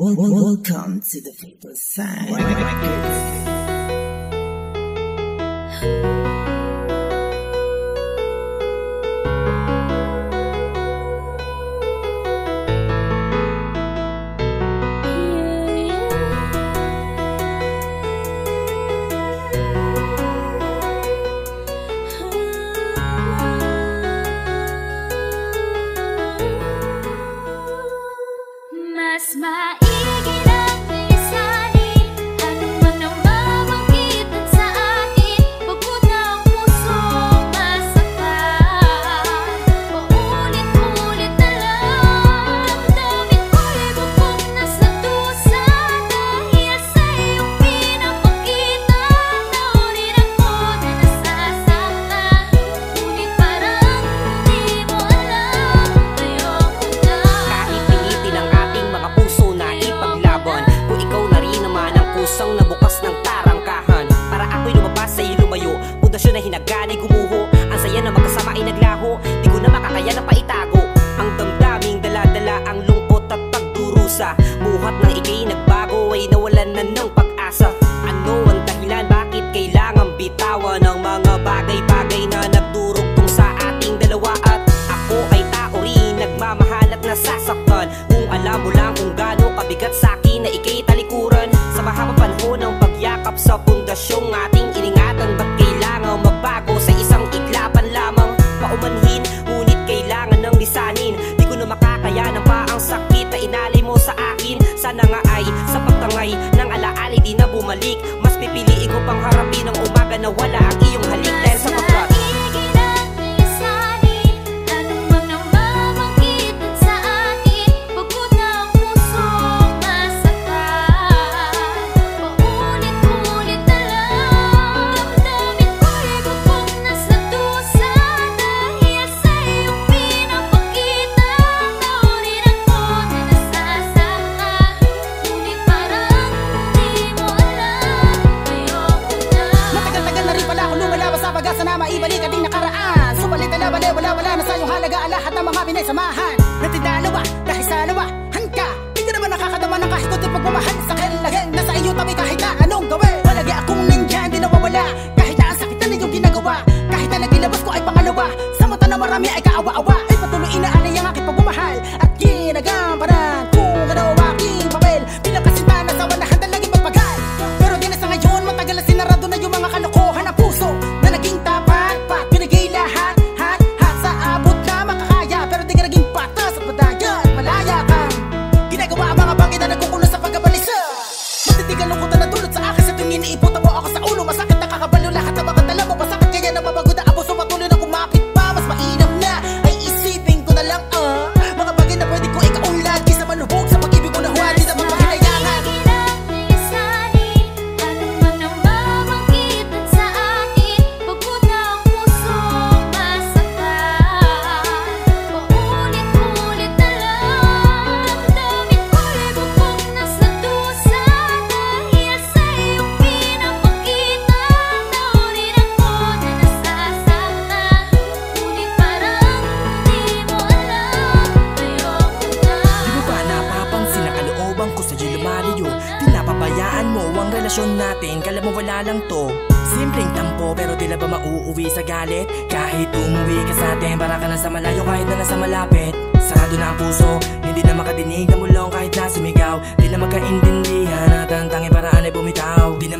Welcome to the Vapor Side. What I Sana maibalik ating nakaraan. Subalit na bale, wala wala na sa'yo halaga lahat ng mga pinagsamahan relasyon natin Kala mo wala lang to. Simpleng tampo pero di ba mauuwi sa galit? Kahit umuwi ka sa atin Para ka na sa malayo kahit na nasa malapit. Sarado na ang puso Hindi na makadinig na mulong kahit na sumigaw. Di na magkaintindihan At ang tangi paraan ay bumitaw. Di na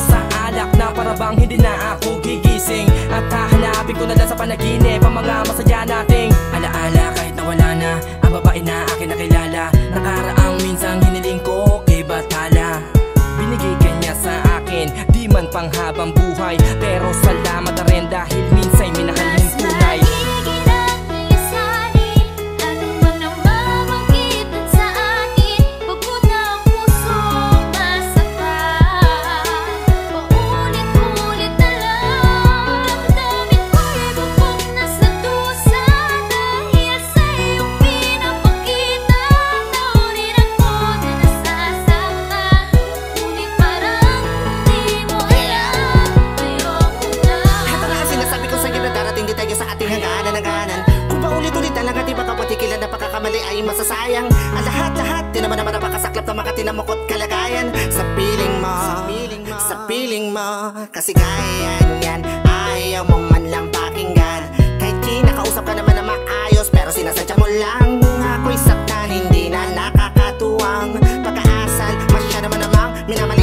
sa alak na para bang hindi na ako gigising. At hahanapin ko na lang sa panaginip ang mga masaya nating Alaala. Kahit nawala na, ang babae na akin nakilala. Nakaraang minsang hiniling ko kay Batala. Binigay kanya sa akin, di man pang habang buhay. Pero salamat na rin dahil ay masasayang. Ang lahat-lahat Di naman naman napakasaklap na makatinamukot kalagayan. Sa piling mo Sa piling mo. Kasi kaya yan. Ayaw mo man lang pakinggan. Kahit kinakausap ka naman na maayos Pero sinasadya mo lang. Ako'y sakta Hindi na nakakatuwang. Pagkaasal Masya naman namang Minamaliit